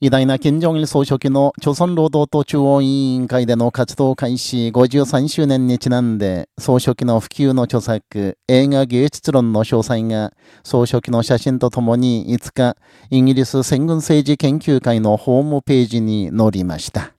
偉大な金正日総書記の朝鮮労働党中央委員会での活動開始53周年にちなんで、総書記の普及の著作、映画芸術論の詳細が、総書記の写真とともに5日、イギリス戦軍政治研究会のホームページに載りました。